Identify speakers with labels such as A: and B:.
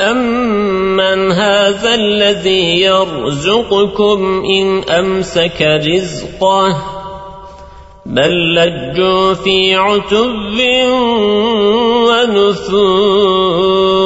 A: أمن هذا الذي يرزقكم إن أمسك رزقه بل لجوا في عتب ونثور